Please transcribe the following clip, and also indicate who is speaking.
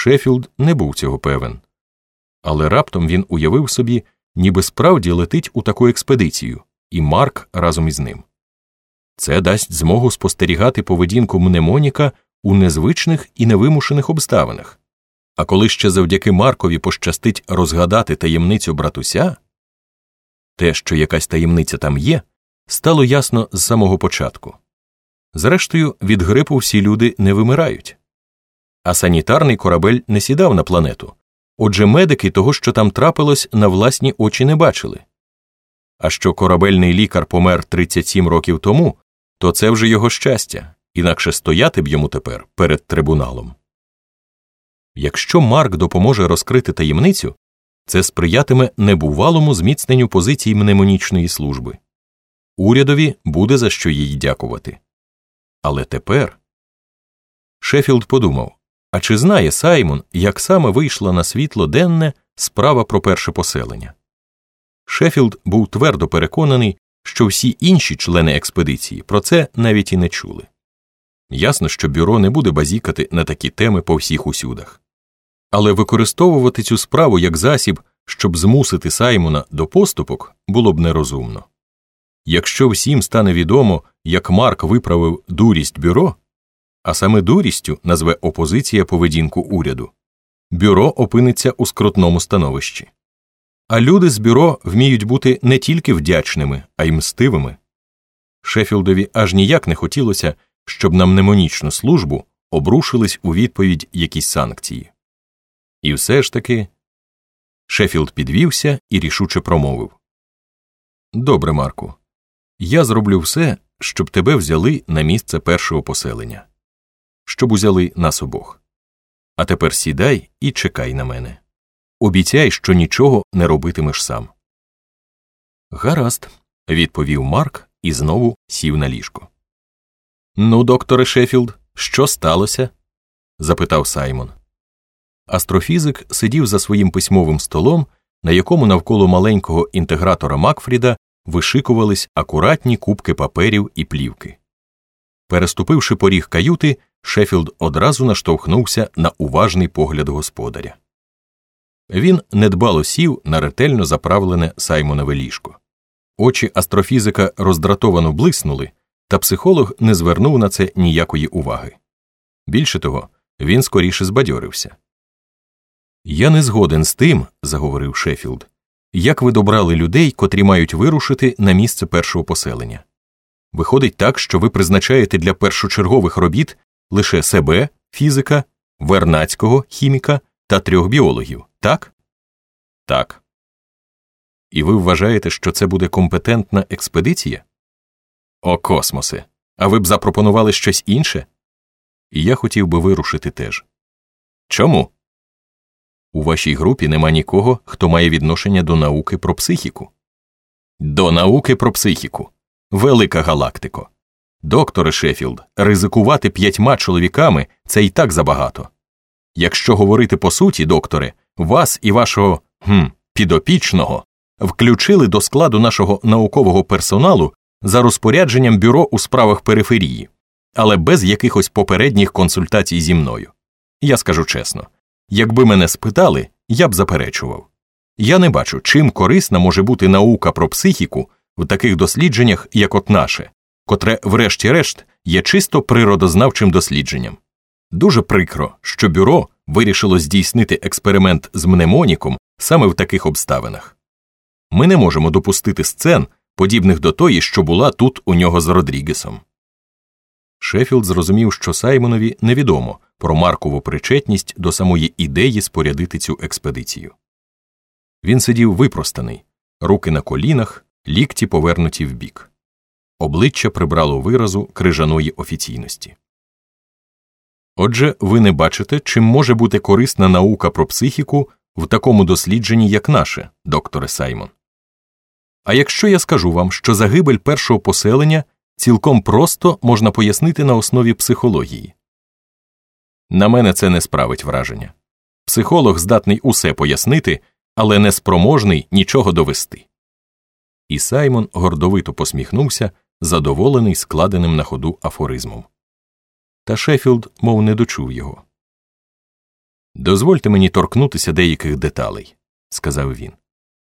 Speaker 1: Шеффілд не був цього певен. Але раптом він уявив собі, ніби справді летить у таку експедицію, і Марк разом із ним. Це дасть змогу спостерігати поведінку мнемоніка у незвичних і невимушених обставинах. А коли ще завдяки Маркові пощастить розгадати таємницю братуся, те, що якась таємниця там є, стало ясно з самого початку. Зрештою, від грипу всі люди не вимирають. А санітарний корабель не сідав на планету. Отже, медики того, що там трапилось, на власні очі не бачили. А що корабельний лікар помер 37 років тому, то це вже його щастя, інакше стояти б йому тепер перед трибуналом. Якщо Марк допоможе розкрити таємницю, це сприятиме небувалому зміцненню позицій мнемонічної служби. Урядові буде за що їй дякувати. Але тепер. Шеффілд подумав а чи знає Саймон, як саме вийшла на світло денне справа про перше поселення? Шеффілд був твердо переконаний, що всі інші члени експедиції про це навіть і не чули. Ясно, що бюро не буде базікати на такі теми по всіх усюдах. Але використовувати цю справу як засіб, щоб змусити Саймона до поступок, було б нерозумно. Якщо всім стане відомо, як Марк виправив дурість бюро, а саме дурістю назве опозиція поведінку уряду, бюро опиниться у скрутному становищі. А люди з бюро вміють бути не тільки вдячними, а й мстивими. Шеффілдові аж ніяк не хотілося, щоб на мнемонічну службу обрушились у відповідь якісь санкції. І все ж таки Шеффілд підвівся і рішуче промовив Добре, Марку, я зроблю все, щоб тебе взяли на місце першого поселення, щоб узяли нас обох. А тепер сідай і чекай на мене. Обіцяй, що нічого не робитимеш сам. Гаразд, відповів Марк і знову сів на ліжко. Ну, докторе Шеффілд, що сталося? запитав Саймон. Астрофізик сидів за своїм письмовим столом, на якому навколо маленького інтегратора Макфріда вишикувались акуратні кубки паперів і плівки. Переступивши поріг каюти, Шеффілд одразу наштовхнувся на уважний погляд господаря. Він недбало сів на ретельно заправлене Саймонове ліжко. Очі астрофізика роздратовано блиснули, та психолог не звернув на це ніякої уваги. Більше того, він скоріше збадьорився. Я не згоден з тим, заговорив Шеффілд, як ви добрали людей, котрі мають вирушити на місце першого поселення. Виходить так, що ви призначаєте для першочергових робіт лише себе, фізика, вернацького хіміка та трьох біологів, так? Так. І ви вважаєте, що це буде компетентна експедиція? О, космосе. А ви б запропонували щось інше? І я хотів би вирушити теж. Чому? У вашій групі нема нікого, хто має відношення до науки про психіку. До науки про психіку. Велика галактико. Докторе Шеффілд, ризикувати п'ятьма чоловіками це і так забагато. Якщо говорити по суті, докторе, вас і вашого хм, підопічного включили до складу нашого наукового персоналу за розпорядженням бюро у справах периферії, але без якихось попередніх консультацій зі мною. Я скажу чесно. Якби мене спитали, я б заперечував. Я не бачу, чим корисна може бути наука про психіку в таких дослідженнях, як от наше, котре, врешті-решт, є чисто природознавчим дослідженням. Дуже прикро, що бюро вирішило здійснити експеримент з мнемоніком саме в таких обставинах. Ми не можемо допустити сцен, подібних до тої, що була тут у нього з Родрігесом. Шеффілд зрозумів, що Саймонові невідомо про Маркову причетність до самої ідеї спорядити цю експедицію. Він сидів випростаний, руки на колінах, лікті повернуті вбік. Обличчя прибрало виразу крижаної офіційності. Отже, ви не бачите, чим може бути корисна наука про психіку в такому дослідженні, як наше, докторе Саймон. А якщо я скажу вам, що загибель першого поселення цілком просто можна пояснити на основі психології. На мене це не справить враження. Психолог здатний усе пояснити, але не спроможний нічого довести. І Саймон гордовито посміхнувся, задоволений складеним на ходу афоризмом. Та Шеффілд мов не дочув його. Дозвольте мені торкнутися деяких деталей, сказав він.